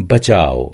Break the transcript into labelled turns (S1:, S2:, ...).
S1: बचाओ